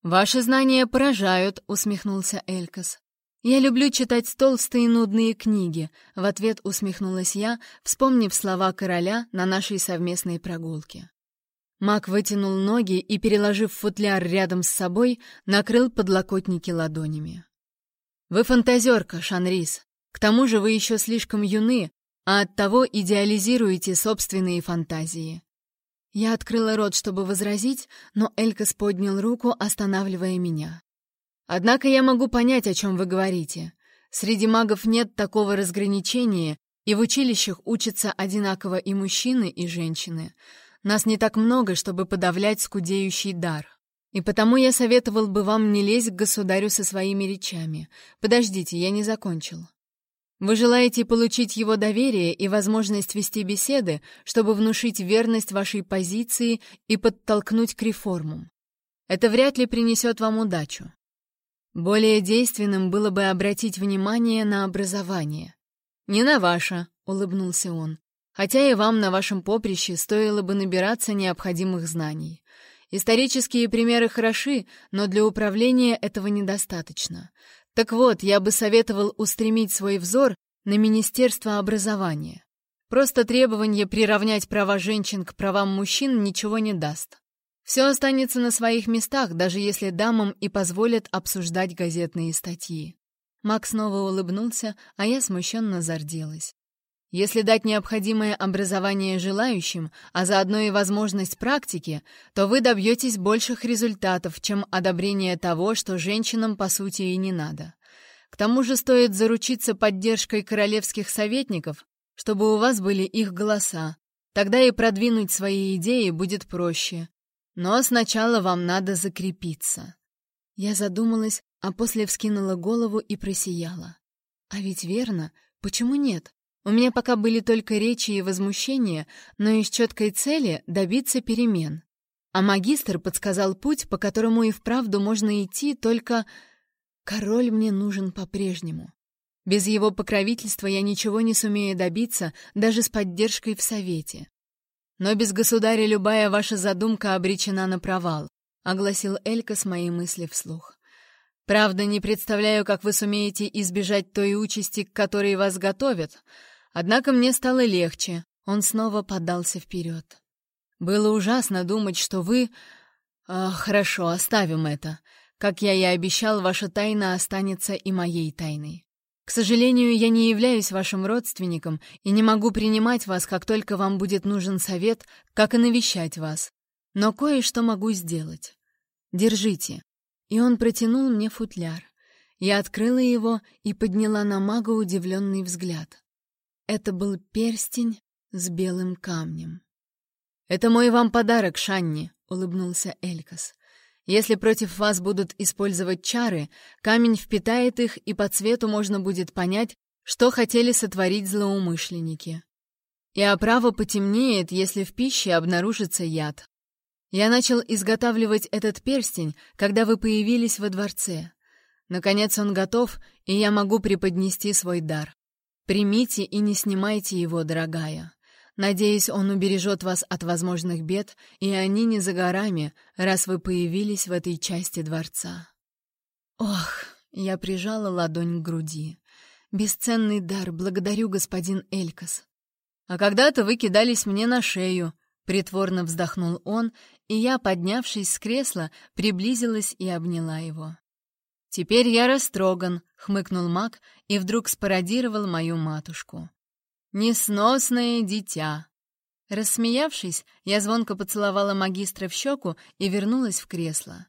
«Ваши знания поражают», — усмехнулся Элькас. «Я люблю читать толстые нудные книги», — в ответ усмехнулась я, вспомнив слова короля на нашей совместной прогулке. Мак вытянул ноги и, переложив футляр рядом с собой, накрыл подлокотники ладонями. «Вы фантазерка, Шанрис. К тому же вы еще слишком юны, а оттого идеализируете собственные фантазии». Я открыла рот, чтобы возразить, но Элькас поднял руку, останавливая меня. «Однако я могу понять, о чем вы говорите. Среди магов нет такого разграничения, и в училищах учатся одинаково и мужчины, и женщины. Нас не так много, чтобы подавлять скудеющий дар. И потому я советовал бы вам не лезть к государю со своими речами. Подождите, я не закончил. Вы желаете получить его доверие и возможность вести беседы, чтобы внушить верность вашей позиции и подтолкнуть к реформам. Это вряд ли принесет вам удачу. Более действенным было бы обратить внимание на образование. «Не на ваше», — улыбнулся он. Хотя и вам на вашем поприще стоило бы набираться необходимых знаний. Исторические примеры хороши, но для управления этого недостаточно. Так вот, я бы советовал устремить свой взор на Министерство образования. Просто требование приравнять права женщин к правам мужчин ничего не даст. Все останется на своих местах, даже если дамам и позволят обсуждать газетные статьи. Макс снова улыбнулся, а я смущенно зарделась. Если дать необходимое образование желающим, а заодно и возможность практики, то вы добьетесь больших результатов, чем одобрение того, что женщинам по сути и не надо. К тому же стоит заручиться поддержкой королевских советников, чтобы у вас были их голоса. Тогда и продвинуть свои идеи будет проще. Но сначала вам надо закрепиться. Я задумалась, а после вскинула голову и просияла. А ведь верно, почему нет? У меня пока были только речи и возмущения, но и с четкой цели добиться перемен. А магистр подсказал путь, по которому и вправду можно идти, только король мне нужен по-прежнему. Без его покровительства я ничего не сумею добиться, даже с поддержкой в совете. Но без государя любая ваша задумка обречена на провал, огласил Элька с моей мысли вслух. Правда, не представляю, как вы сумеете избежать той участи, к которой вас готовят, Однако мне стало легче. Он снова подался вперед. Было ужасно думать, что вы... А, хорошо, оставим это. Как я и обещал, ваша тайна останется и моей тайной. К сожалению, я не являюсь вашим родственником и не могу принимать вас, как только вам будет нужен совет, как и навещать вас. Но кое-что могу сделать. Держите. И он протянул мне футляр. Я открыла его и подняла на мага удивленный взгляд. Это был перстень с белым камнем. «Это мой вам подарок, Шанни», — улыбнулся Элькас. «Если против вас будут использовать чары, камень впитает их, и по цвету можно будет понять, что хотели сотворить злоумышленники. И оправа потемнеет, если в пище обнаружится яд. Я начал изготавливать этот перстень, когда вы появились во дворце. Наконец он готов, и я могу преподнести свой дар. Примите и не снимайте его, дорогая. Надеюсь, он убережет вас от возможных бед, и они не за горами, раз вы появились в этой части дворца. Ох, я прижала ладонь к груди. Бесценный дар, благодарю, господин Элькас. А когда-то вы кидались мне на шею, притворно вздохнул он, и я, поднявшись с кресла, приблизилась и обняла его. «Теперь я растроган», — хмыкнул маг и вдруг спародировал мою матушку. «Несносное дитя». Рассмеявшись, я звонко поцеловала магистра в щеку и вернулась в кресло.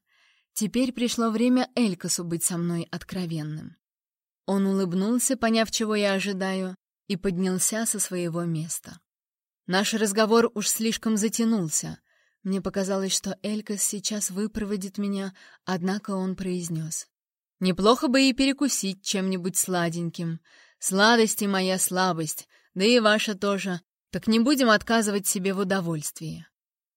Теперь пришло время Элькасу быть со мной откровенным. Он улыбнулся, поняв, чего я ожидаю, и поднялся со своего места. Наш разговор уж слишком затянулся. Мне показалось, что Элькас сейчас выпроводит меня, однако он произнес. Неплохо бы и перекусить чем-нибудь сладеньким. Сладости — моя слабость, да и ваша тоже. Так не будем отказывать себе в удовольствии.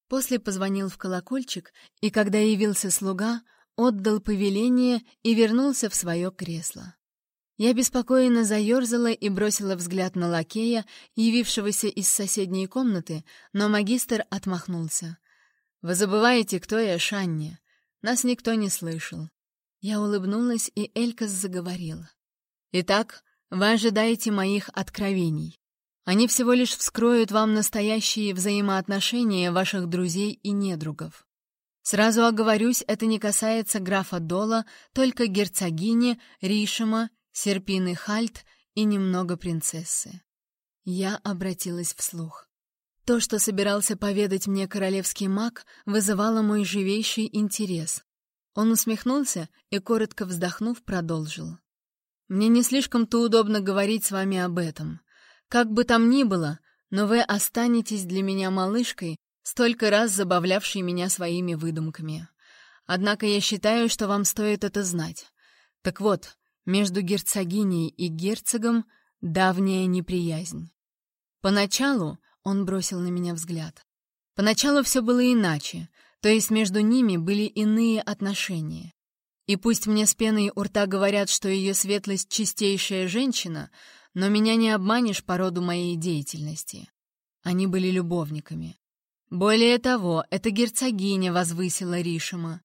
После позвонил в колокольчик, и когда явился слуга, отдал повеление и вернулся в свое кресло. Я беспокойно заерзала и бросила взгляд на лакея, явившегося из соседней комнаты, но магистр отмахнулся. «Вы забываете, кто я, Шанни. Нас никто не слышал. Я улыбнулась, и Элькас заговорил. «Итак, вы ожидаете моих откровений. Они всего лишь вскроют вам настоящие взаимоотношения ваших друзей и недругов. Сразу оговорюсь, это не касается графа Дола, только герцогини, Ришима, Серпины Хальт и немного принцессы. Я обратилась вслух. То, что собирался поведать мне королевский маг, вызывало мой живейший интерес. Он усмехнулся и, коротко вздохнув, продолжил. «Мне не слишком-то удобно говорить с вами об этом. Как бы там ни было, но вы останетесь для меня малышкой, столько раз забавлявшей меня своими выдумками. Однако я считаю, что вам стоит это знать. Так вот, между герцогиней и герцогом давняя неприязнь. Поначалу он бросил на меня взгляд. Поначалу все было иначе, то есть между ними были иные отношения. И пусть мне с пеной у рта говорят, что ее светлость чистейшая женщина, но меня не обманешь по роду моей деятельности. Они были любовниками. Более того, эта герцогиня возвысила Ришима.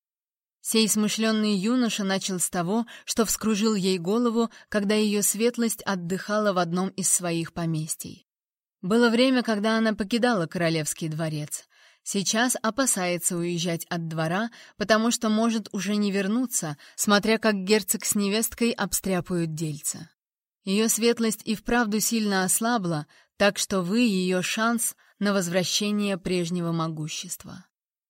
Сей смышленный юноша начал с того, что вскружил ей голову, когда ее светлость отдыхала в одном из своих поместий. Было время, когда она покидала королевский дворец. Сейчас опасается уезжать от двора, потому что может уже не вернуться, смотря как герцог с невесткой обстряпают дельца. Ее светлость и вправду сильно ослабла, так что вы — ее шанс на возвращение прежнего могущества.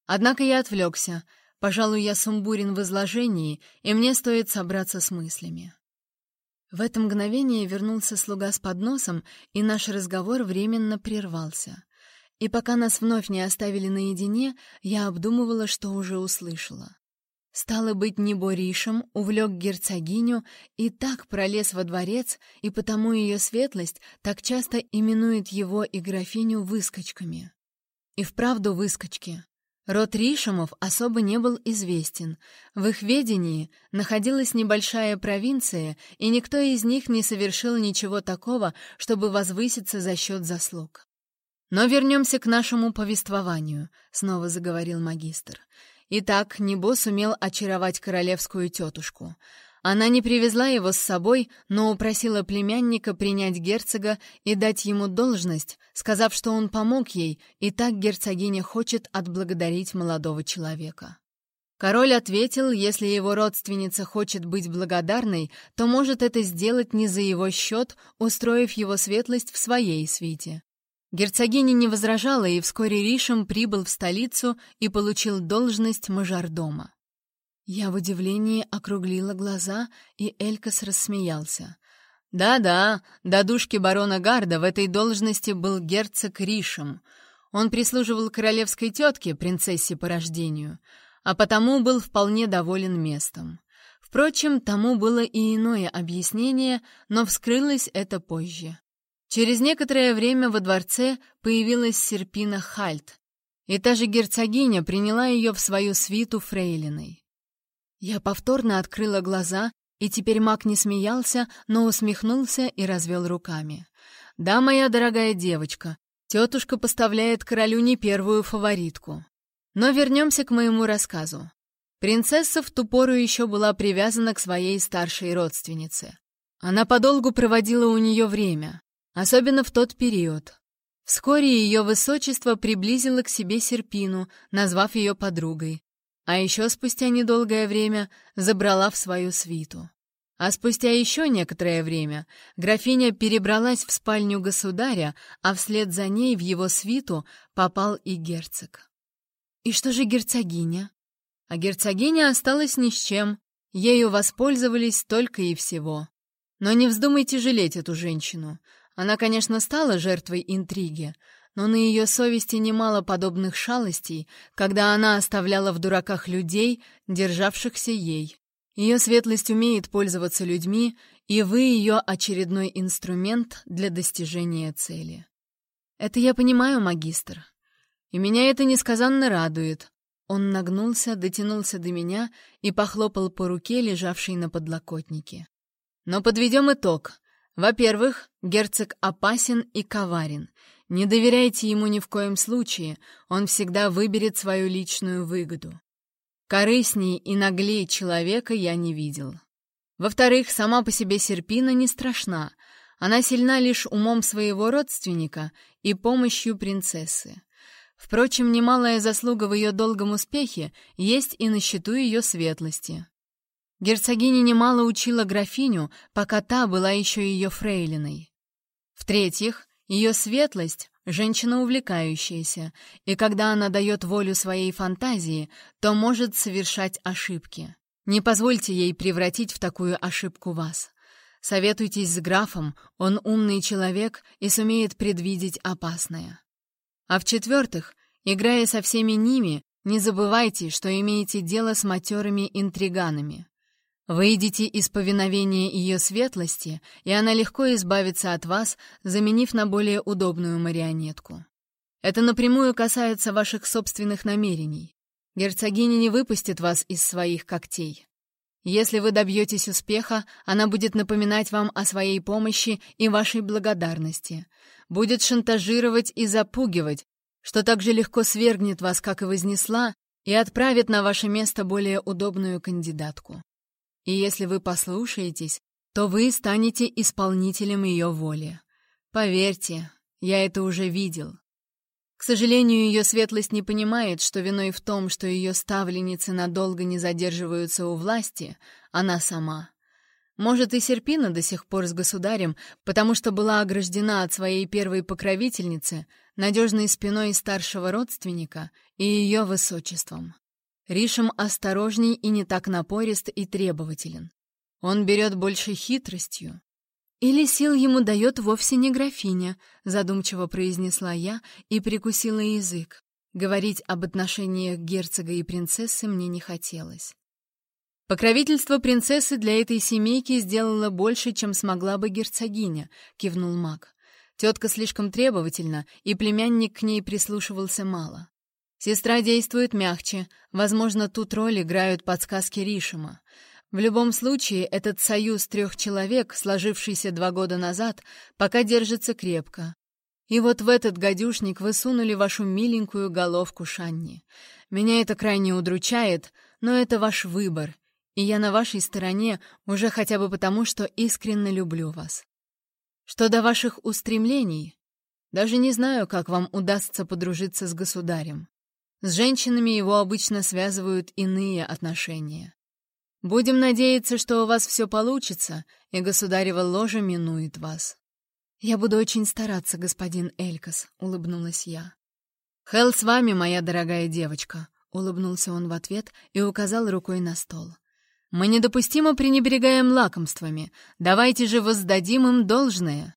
Однако я отвлекся. Пожалуй, я сумбурен в изложении, и мне стоит собраться с мыслями. В это мгновение вернулся слуга с подносом, и наш разговор временно прервался. И пока нас вновь не оставили наедине, я обдумывала, что уже услышала. Стало быть, Неборишем увлек герцогиню и так пролез во дворец, и потому ее светлость так часто именует его и графиню выскочками. И вправду выскочки. Род Ришемов особо не был известен. В их ведении находилась небольшая провинция, и никто из них не совершил ничего такого, чтобы возвыситься за счет заслуг. «Но вернемся к нашему повествованию», — снова заговорил магистр. Итак, Небо сумел очаровать королевскую тетушку. Она не привезла его с собой, но упросила племянника принять герцога и дать ему должность, сказав, что он помог ей, и так герцогиня хочет отблагодарить молодого человека. Король ответил, если его родственница хочет быть благодарной, то может это сделать не за его счет, устроив его светлость в своей свите. Герцогиня не возражала, и вскоре Ришем прибыл в столицу и получил должность мажордома. Я в удивлении округлила глаза, и Элькас рассмеялся. «Да-да, до душки барона Гарда в этой должности был герцог Ришем. Он прислуживал королевской тетке, принцессе по рождению, а потому был вполне доволен местом. Впрочем, тому было и иное объяснение, но вскрылось это позже. Через некоторое время во дворце появилась Серпина Хальт, и та же герцогиня приняла ее в свою свиту фрейлиной. Я повторно открыла глаза, и теперь маг не смеялся, но усмехнулся и развел руками. «Да, моя дорогая девочка, тетушка поставляет королю не первую фаворитку. Но вернемся к моему рассказу. Принцесса в ту пору еще была привязана к своей старшей родственнице. Она подолгу проводила у нее время, Особенно в тот период. Вскоре ее высочество приблизило к себе Серпину, назвав ее подругой. А еще спустя недолгое время забрала в свою свиту. А спустя еще некоторое время графиня перебралась в спальню государя, а вслед за ней в его свиту попал и герцог. И что же герцогиня? А герцогиня осталась ни с чем, ею воспользовались только и всего. Но не вздумайте жалеть эту женщину. Она, конечно, стала жертвой интриги, но на ее совести немало подобных шалостей, когда она оставляла в дураках людей, державшихся ей. Ее светлость умеет пользоваться людьми, и вы ее очередной инструмент для достижения цели. Это я понимаю, магистр. И меня это несказанно радует. Он нагнулся, дотянулся до меня и похлопал по руке, лежавшей на подлокотнике. Но подведем итог. Во-первых, герцог опасен и коварен. Не доверяйте ему ни в коем случае, он всегда выберет свою личную выгоду. Корыстней и наглее человека я не видел. Во-вторых, сама по себе Серпина не страшна. Она сильна лишь умом своего родственника и помощью принцессы. Впрочем, немалая заслуга в ее долгом успехе есть и на счету ее светлости. Герцогиня немало учила графиню, пока та была еще ее фрейлиной. В-третьих, ее светлость — женщина увлекающаяся, и когда она дает волю своей фантазии, то может совершать ошибки. Не позвольте ей превратить в такую ошибку вас. Советуйтесь с графом, он умный человек и сумеет предвидеть опасное. А в-четвертых, играя со всеми ними, не забывайте, что имеете дело с матерыми интриганами. Выйдите из повиновения ее светлости, и она легко избавится от вас, заменив на более удобную марионетку. Это напрямую касается ваших собственных намерений. Герцогиня не выпустит вас из своих когтей. Если вы добьетесь успеха, она будет напоминать вам о своей помощи и вашей благодарности, будет шантажировать и запугивать, что так же легко свергнет вас, как и вознесла, и отправит на ваше место более удобную кандидатку. И если вы послушаетесь, то вы станете исполнителем ее воли. Поверьте, я это уже видел. К сожалению, ее светлость не понимает, что виной в том, что ее ставленницы надолго не задерживаются у власти, она сама. Может, и Серпина до сих пор с государем, потому что была ограждена от своей первой покровительницы, надежной спиной старшего родственника и ее высочеством. Ришем осторожней и не так напорист и требователен. Он берет больше хитростью. «Или сил ему дает вовсе не графиня», — задумчиво произнесла я и прикусила язык. Говорить об отношениях герцога и принцессы мне не хотелось. «Покровительство принцессы для этой семейки сделало больше, чем смогла бы герцогиня», — кивнул маг. Тетка слишком требовательна, и племянник к ней прислушивался мало. Сестра действует мягче, возможно, тут роль играют подсказки Ришима. В любом случае, этот союз трех человек, сложившийся два года назад, пока держится крепко. И вот в этот гадюшник вы сунули вашу миленькую головку Шанни. Меня это крайне удручает, но это ваш выбор, и я на вашей стороне уже хотя бы потому, что искренне люблю вас. Что до ваших устремлений, даже не знаю, как вам удастся подружиться с государем. С женщинами его обычно связывают иные отношения. Будем надеяться, что у вас все получится, и государева ложа минует вас. Я буду очень стараться, господин Элькас, улыбнулась я. Хел с вами, моя дорогая девочка, улыбнулся он в ответ и указал рукой на стол. Мы недопустимо пренебрегаем лакомствами. Давайте же воздадим им должное.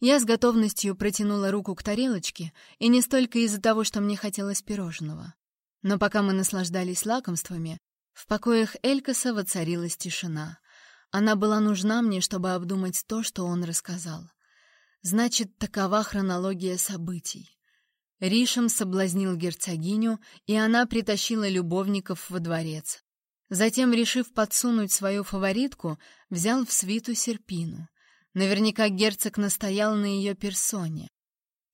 Я с готовностью протянула руку к тарелочке, и не столько из-за того, что мне хотелось пирожного. Но пока мы наслаждались лакомствами, в покоях Элькаса воцарилась тишина. Она была нужна мне, чтобы обдумать то, что он рассказал. Значит, такова хронология событий. Ришем соблазнил герцогиню, и она притащила любовников во дворец. Затем, решив подсунуть свою фаворитку, взял в свиту Серпину. Наверняка герцог настоял на ее персоне.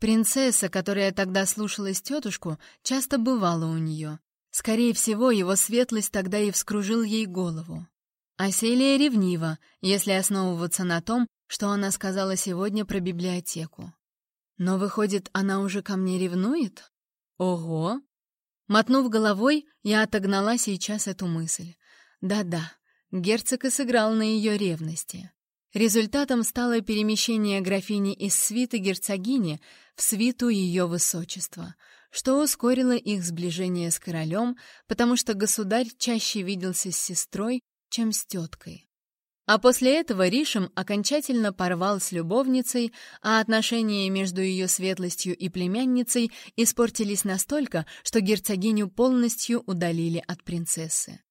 Принцесса, которая тогда слушалась тетушку, часто бывала у нее. Скорее всего, его светлость тогда и вскружил ей голову. А Селия ревнива, если основываться на том, что она сказала сегодня про библиотеку. Но, выходит, она уже ко мне ревнует? Ого! Мотнув головой, я отогнала сейчас эту мысль. Да-да, герцог и сыграл на ее ревности. Результатом стало перемещение графини из свиты герцогини в свиту ее высочества, что ускорило их сближение с королем, потому что государь чаще виделся с сестрой, чем с теткой. А после этого Ришем окончательно порвал с любовницей, а отношения между ее светлостью и племянницей испортились настолько, что герцогиню полностью удалили от принцессы.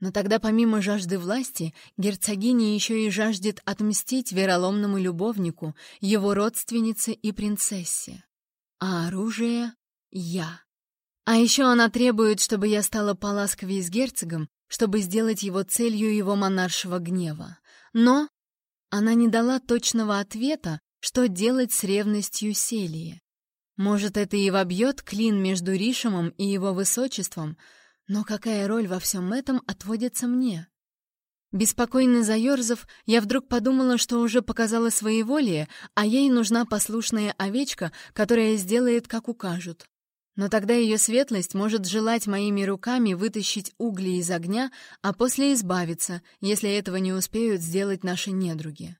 Но тогда помимо жажды власти, герцогиня еще и жаждет отмстить вероломному любовнику, его родственнице и принцессе. А оружие — я. А еще она требует, чтобы я стала поласковее с герцогом, чтобы сделать его целью его монаршего гнева. Но она не дала точного ответа, что делать с ревностью Селии. Может, это и вобьет клин между Ришемом и его высочеством, но какая роль во всем этом отводится мне? Беспокойно заерзав, я вдруг подумала, что уже показала своеволие, а ей нужна послушная овечка, которая сделает, как укажут. Но тогда ее светлость может желать моими руками вытащить угли из огня, а после избавиться, если этого не успеют сделать наши недруги.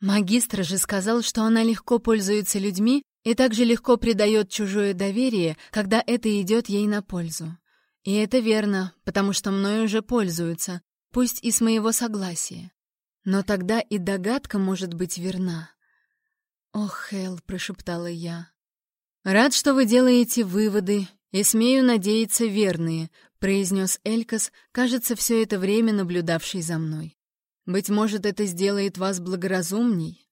Магистр же сказал, что она легко пользуется людьми и также легко предает чужое доверие, когда это идет ей на пользу. И это верно, потому что мной уже пользуются, пусть и с моего согласия. Но тогда и догадка может быть верна. «Ох, Хелл», — прошептала я, «Рад, что вы делаете выводы, и смею надеяться верные», — произнес Элькас, кажется, все это время наблюдавший за мной. «Быть может, это сделает вас благоразумней?»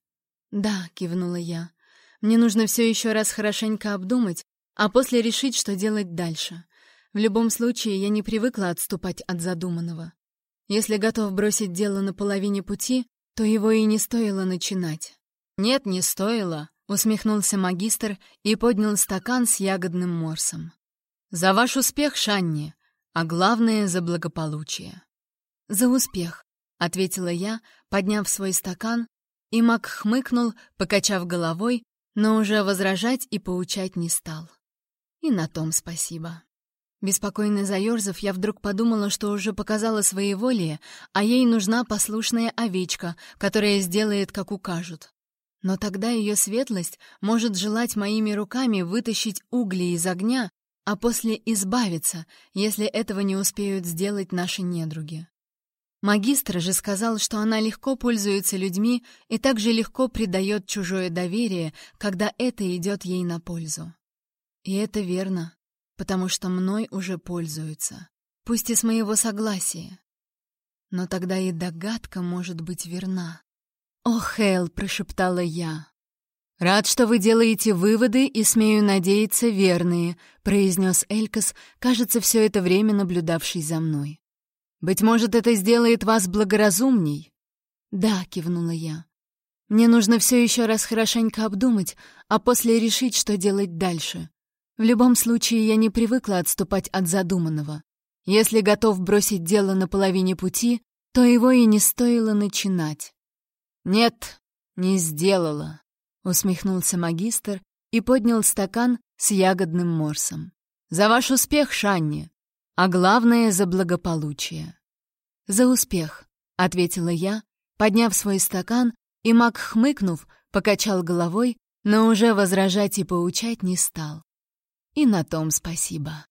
«Да», — кивнула я. «Мне нужно все еще раз хорошенько обдумать, а после решить, что делать дальше. В любом случае, я не привыкла отступать от задуманного. Если готов бросить дело на половине пути, то его и не стоило начинать». «Нет, не стоило», Усмехнулся магистр и поднял стакан с ягодным морсом. «За ваш успех, Шанни, а главное — за благополучие». «За успех», — ответила я, подняв свой стакан, и маг хмыкнул, покачав головой, но уже возражать и поучать не стал. И на том спасибо. Беспокойно заерзав, я вдруг подумала, что уже показала своеволие, а ей нужна послушная овечка, которая сделает, как укажут. Но тогда ее светлость может желать моими руками вытащить угли из огня, а после избавиться, если этого не успеют сделать наши недруги. Магистр же сказал, что она легко пользуется людьми и также легко предает чужое доверие, когда это идет ей на пользу. И это верно, потому что мной уже пользуются, пусть и с моего согласия. Но тогда и догадка может быть верна. «О, Хейл!» — прошептала я. «Рад, что вы делаете выводы и, смею надеяться, верные», — произнес Элькас, кажется, все это время наблюдавший за мной. «Быть может, это сделает вас благоразумней?» «Да», — кивнула я. «Мне нужно все еще раз хорошенько обдумать, а после решить, что делать дальше. В любом случае, я не привыкла отступать от задуманного. Если готов бросить дело на половине пути, то его и не стоило начинать». «Нет, не сделала», — усмехнулся магистр и поднял стакан с ягодным морсом. «За ваш успех, Шанни! а главное — за благополучие. «За успех», — ответила я, подняв свой стакан, и маг, хмыкнув, покачал головой, но уже возражать и поучать не стал. И на том спасибо.